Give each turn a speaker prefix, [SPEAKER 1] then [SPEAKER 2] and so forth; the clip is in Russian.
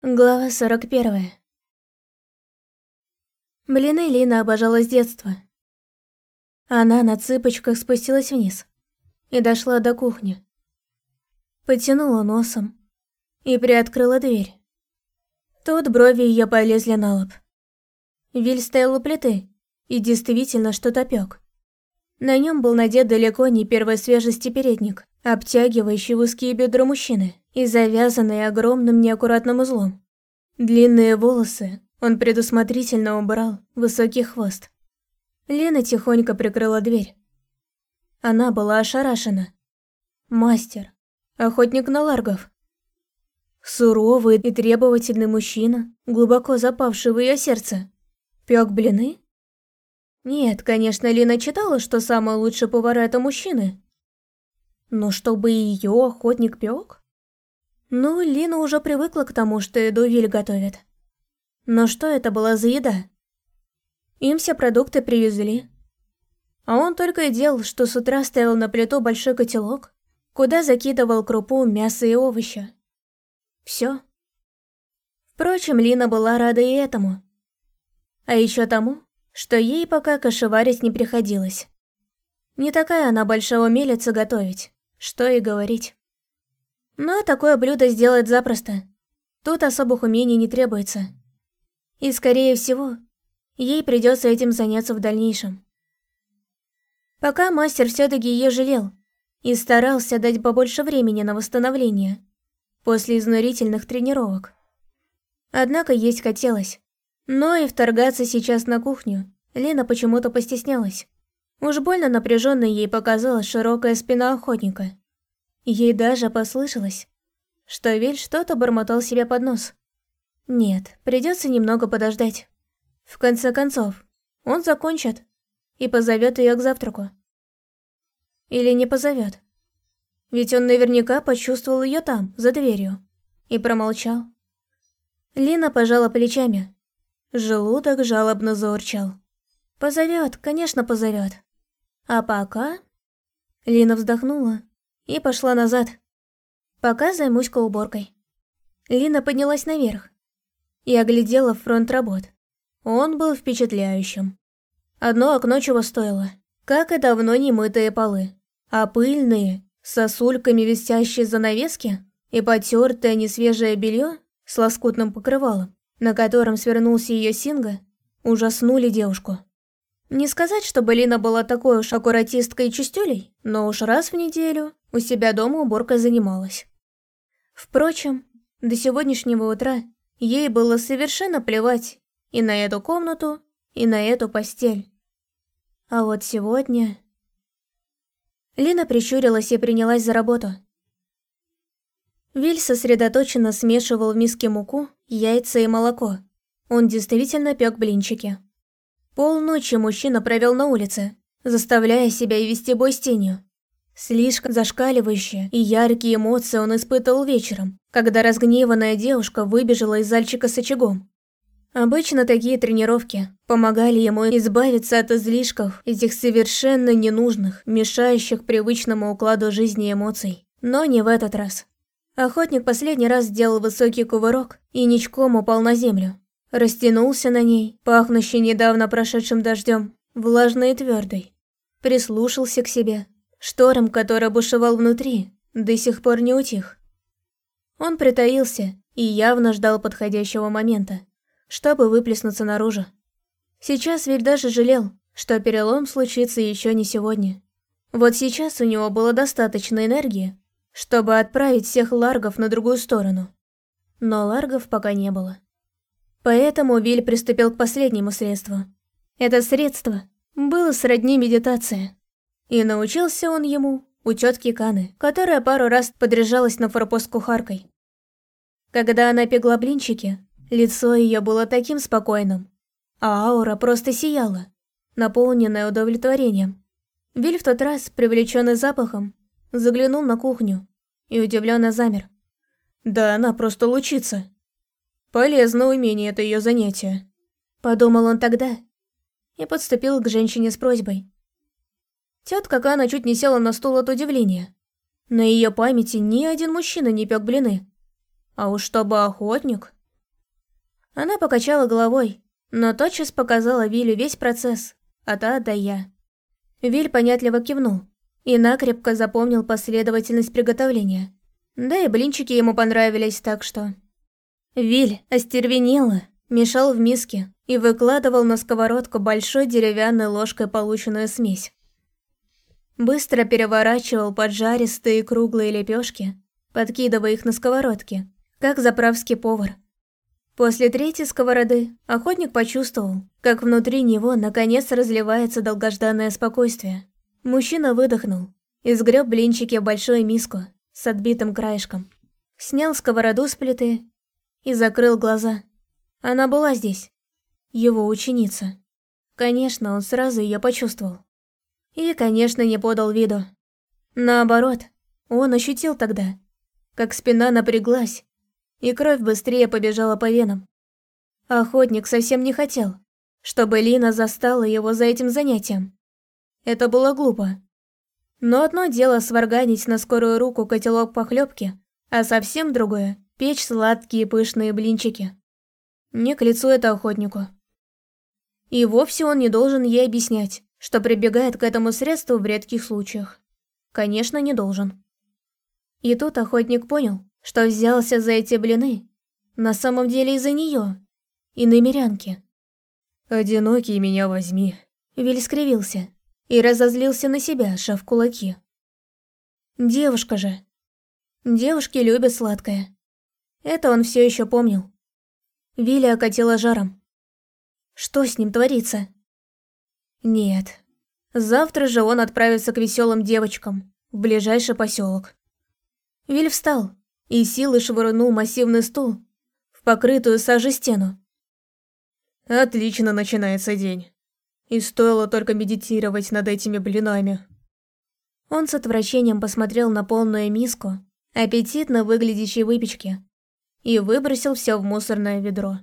[SPEAKER 1] Глава 41. Блины Лина обожала с детства. Она на цыпочках спустилась вниз и дошла до кухни. Потянула носом и приоткрыла дверь. Тут брови ее полезли на лоб. Виль стоял у плиты и действительно что-то пёк. На нем был надет далеко не первой свежести передник, обтягивающий узкие бедра мужчины и завязанный огромным неаккуратным узлом. Длинные волосы он предусмотрительно убрал высокий хвост. Лена тихонько прикрыла дверь. Она была ошарашена. Мастер, охотник на ларгов. Суровый и требовательный мужчина, глубоко запавший в ее сердце. Пёк блины? Нет, конечно, Лина читала, что самые лучшие повара это мужчины. Но чтобы ее охотник пёк? Ну, Лина уже привыкла к тому, что еду Виль готовит. Но что это была за еда? Им все продукты привезли. А он только и делал, что с утра ставил на плиту большой котелок, куда закидывал крупу, мясо и овощи. Все. Впрочем, Лина была рада и этому. А еще тому, что ей пока кошеварить не приходилось. Не такая она большая умелица готовить, что и говорить. Но такое блюдо сделать запросто. Тут особых умений не требуется. И, скорее всего, ей придется этим заняться в дальнейшем. Пока мастер все-таки ее жалел и старался дать побольше времени на восстановление после изнурительных тренировок. Однако есть хотелось. Но и вторгаться сейчас на кухню Лена почему-то постеснялась. Уж больно напряженной ей показалась широкая спина охотника. Ей даже послышалось, что Виль что-то бормотал себе под нос. Нет, придется немного подождать. В конце концов, он закончит и позовет ее к завтраку. Или не позовет. Ведь он наверняка почувствовал ее там, за дверью, и промолчал. Лина пожала плечами. Желудок жалобно заурчал. Позовет, конечно, позовет. А пока... Лина вздохнула и пошла назад. Пока займусь-ка уборкой. Лина поднялась наверх и оглядела фронт работ. Он был впечатляющим. Одно окно чего стоило, как и давно не мытые полы, а пыльные, сосульками висящие занавески и потертое несвежее белье с лоскутным покрывалом, на котором свернулся ее синга, ужаснули девушку. Не сказать, чтобы Лина была такой уж аккуратисткой и чистюлей, но уж раз в неделю у себя дома уборкой занималась. Впрочем, до сегодняшнего утра ей было совершенно плевать и на эту комнату, и на эту постель. А вот сегодня... Лина прищурилась и принялась за работу. Виль сосредоточенно смешивал в миске муку, яйца и молоко. Он действительно пек блинчики. Полночи мужчина провел на улице, заставляя себя вести бой с тенью. Слишком зашкаливающие и яркие эмоции он испытывал вечером, когда разгневанная девушка выбежала из зальчика с очагом. Обычно такие тренировки помогали ему избавиться от излишков этих совершенно ненужных, мешающих привычному укладу жизни эмоций. Но не в этот раз. Охотник последний раз сделал высокий кувырок и ничком упал на землю. Растянулся на ней, пахнущий недавно прошедшим дождем, влажный и твердый. Прислушался к себе. Шторм, который бушевал внутри, до сих пор не утих. Он притаился и явно ждал подходящего момента, чтобы выплеснуться наружу. Сейчас ведь даже жалел, что перелом случится еще не сегодня. Вот сейчас у него было достаточно энергии, чтобы отправить всех ларгов на другую сторону. Но ларгов пока не было. Поэтому Виль приступил к последнему средству. Это средство было сродни медитации. И научился он ему у тетки Каны, которая пару раз подряжалась на форпост кухаркой. Когда она пекла блинчики, лицо ее было таким спокойным, а аура просто сияла, наполненная удовлетворением. Виль в тот раз, привлеченный запахом, заглянул на кухню и удивленно замер. Да она просто лучится. Полезно умение это ее занятие. Подумал он тогда и подступил к женщине с просьбой. Тетка Кана чуть не села на стул от удивления. На ее памяти ни один мужчина не пек блины. А уж чтобы охотник... Она покачала головой, но тотчас показала Вилю весь процесс, от А до Я. Виль понятливо кивнул и накрепко запомнил последовательность приготовления. Да и блинчики ему понравились, так что... Виль остервенела, мешал в миске и выкладывал на сковородку большой деревянной ложкой полученную смесь. Быстро переворачивал поджаристые круглые лепешки, подкидывая их на сковородки, как заправский повар. После третьей сковороды охотник почувствовал, как внутри него наконец разливается долгожданное спокойствие. Мужчина выдохнул и сгреб блинчики в большую миску с отбитым краешком. Снял сковороду с плиты и закрыл глаза. Она была здесь. Его ученица. Конечно, он сразу ее почувствовал. И, конечно, не подал виду. Наоборот, он ощутил тогда, как спина напряглась, и кровь быстрее побежала по венам. Охотник совсем не хотел, чтобы Лина застала его за этим занятием. Это было глупо. Но одно дело сварганить на скорую руку котелок похлебки, а совсем другое – печь сладкие пышные блинчики. Не к лицу это охотнику. И вовсе он не должен ей объяснять, что прибегает к этому средству в редких случаях. Конечно, не должен. И тут охотник понял, что взялся за эти блины. На самом деле из-за нее и намерянки.
[SPEAKER 2] «Одинокий меня возьми», —
[SPEAKER 1] Виль скривился и разозлился на себя, шав кулаки. Девушка же. Девушки любят сладкое. Это он все еще помнил. Виля окатила жаром. Что с ним творится? Нет. Завтра же он отправится к веселым девочкам в ближайший поселок. Виль встал и силой швырнул массивный стул в покрытую сажей стену.
[SPEAKER 2] Отлично начинается день. И стоило только медитировать над этими блинами.
[SPEAKER 1] Он с отвращением посмотрел на полную миску аппетитно выглядящей выпечки и выбросил все в мусорное ведро.